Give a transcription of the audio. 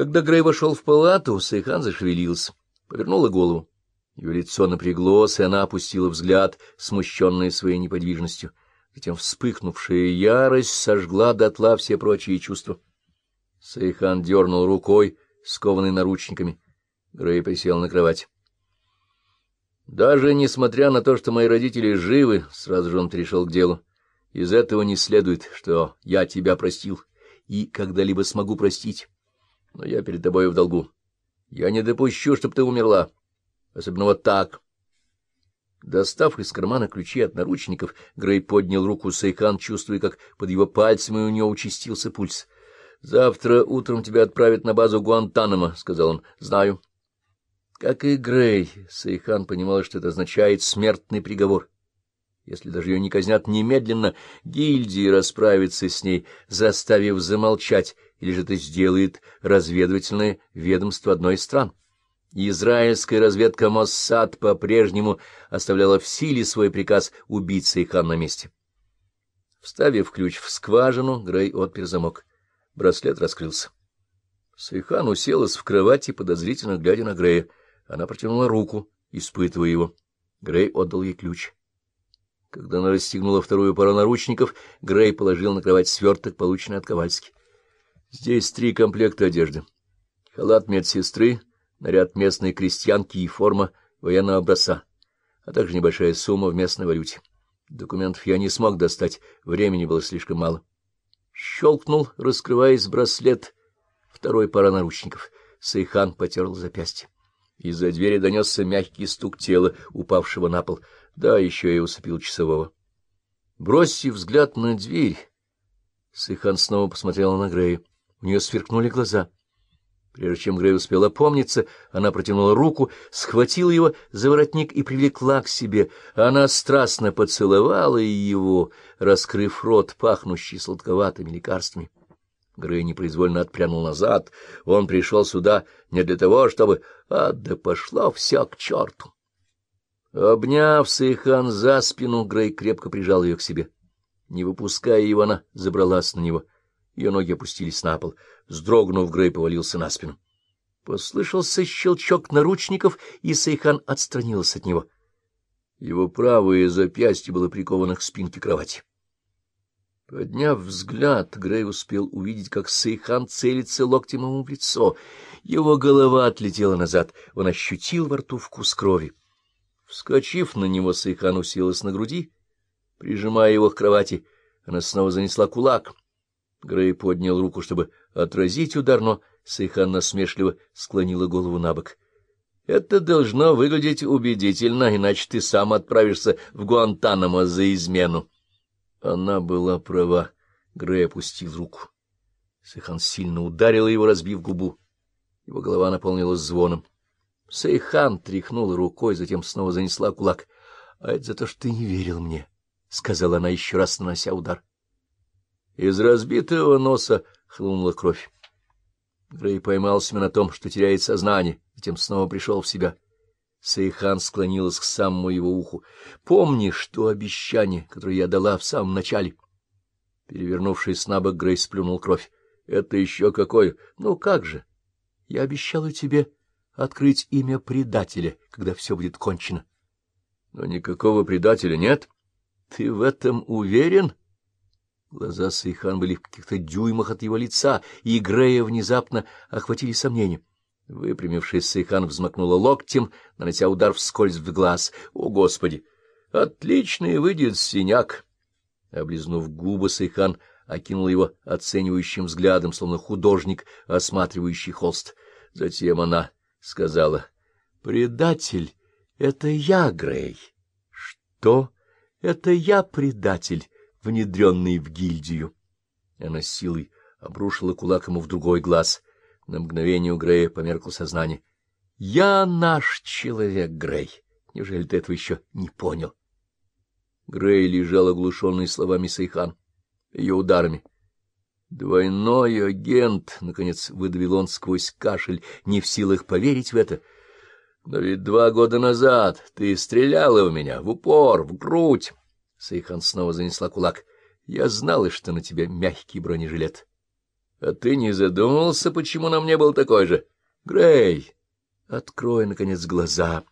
Когда Грей вошел в палату, Сайхан зашевелилась, повернула голову. Ее лицо напряглось, и она опустила взгляд, смущенная своей неподвижностью. Затем вспыхнувшая ярость сожгла дотла все прочие чувства. Сайхан дернула рукой, скованной наручниками. Грей присел на кровать. Даже несмотря на то, что мои родители живы, сразу же он перешел к делу, из этого не следует, что я тебя простил и когда-либо смогу простить. Но я перед тобой в долгу. Я не допущу, чтобы ты умерла. Особенно вот так. Достав из кармана ключи от наручников, Грей поднял руку Сайхан, чувствуя, как под его пальцами у него участился пульс. — Завтра утром тебя отправят на базу Гуантанамо, — сказал он. — Знаю. Как и Грей, Сайхан понимала, что это означает смертный приговор. Если даже ее не казнят немедленно, гильдия расправится с ней, заставив замолчать, или же это сделает разведывательное ведомство одной из стран. Израильская разведка Моссад по-прежнему оставляла в силе свой приказ убить Сайхан на месте. Вставив ключ в скважину, Грей отпер замок. Браслет раскрылся. Сайхан уселась в кровати, подозрительно глядя на Грея. Она протянула руку, испытывая его. Грей отдал ей ключ. Когда она расстегнула вторую пару наручников, Грей положил на кровать сверток, полученный от Ковальски. Здесь три комплекта одежды. Халат медсестры, наряд местной крестьянки и форма военного образца, а также небольшая сумма в местной валюте. Документов я не смог достать, времени было слишком мало. Щелкнул, раскрываясь браслет, второй пара наручников. Сайхан потерла запястье. Из-за двери донесся мягкий стук тела, упавшего на пол. Да, еще и усыпил часового. Бросив взгляд на дверь, Сайхан снова посмотрела на Грея. У нее сверкнули глаза. Прежде чем Грей успел опомниться, она протянула руку, схватила его за воротник и привлекла к себе. Она страстно поцеловала его, раскрыв рот, пахнущий сладковатыми лекарствами. Грей непроизвольно отпрянул назад. Он пришел сюда не для того, чтобы... А, да пошло все к черту! Обняв Сейхан за спину, Грей крепко прижал ее к себе. Не выпуская его, она забралась на него. Ее ноги опустились на пол. Сдрогнув, Грей повалился на спину. Послышался щелчок наручников, и Сейхан отстранилась от него. Его правое запястье было приковано к спинке кровати. Подняв взгляд, Грей успел увидеть, как Сейхан целится локтем ему в лицо. Его голова отлетела назад, он ощутил во рту вкус крови. Вскочив на него, Сейхан уселась на груди, прижимая его к кровати. Она снова занесла кулак. Грей поднял руку, чтобы отразить удар, но Сейхан насмешливо склонила голову на бок. — Это должно выглядеть убедительно, иначе ты сам отправишься в Гуантанамо за измену. Она была права. Грей опустил руку. Сейхан сильно ударила его, разбив губу. Его голова наполнилась звоном. Сейхан тряхнула рукой, затем снова занесла кулак. — А это за то, что ты не верил мне, — сказала она, еще раз нанося удар. Из разбитого носа хлынула кровь. Грей поймал себя на том, что теряет сознание, затем снова пришел в себя. Сейхан склонилась к самому его уху. — Помнишь то обещание, которое я дала в самом начале? Перевернувшись на бок, Грей сплюнул кровь. — Это еще какое? Ну как же? Я обещала тебе открыть имя предателя, когда все будет кончено. — Но никакого предателя нет. — Ты в этом уверен? Глаза Сейхан были в каких-то дюймах от его лица, и Грея внезапно охватили сомнения. Выпрямившись, Сейхан взмахнула локтем, нанося удар вскользь в глаз. О, Господи! Отличный выйдет синяк! Облизнув губы, Сейхан окинул его оценивающим взглядом, словно художник, осматривающий холст. Затем она сказала, — Предатель, это я, Грей. — Что? Это я предатель, внедренный в гильдию. Она силой обрушила кулак ему в другой глаз — на мгновение у Грея померкло сознание. — Я наш человек, Грей. Неужели ты этого еще не понял? Грей лежал оглушенный словами Сайхан, ее ударами. «Двойной агент!» — наконец выдавил он сквозь кашель, не в силах поверить в это. «Но ведь два года назад ты стреляла в меня, в упор, в грудь!» Сайхан снова занесла кулак. «Я знала, что на тебе мягкий бронежилет. А ты не задумывался, почему на мне был такой же? Грей, открой, наконец, глаза.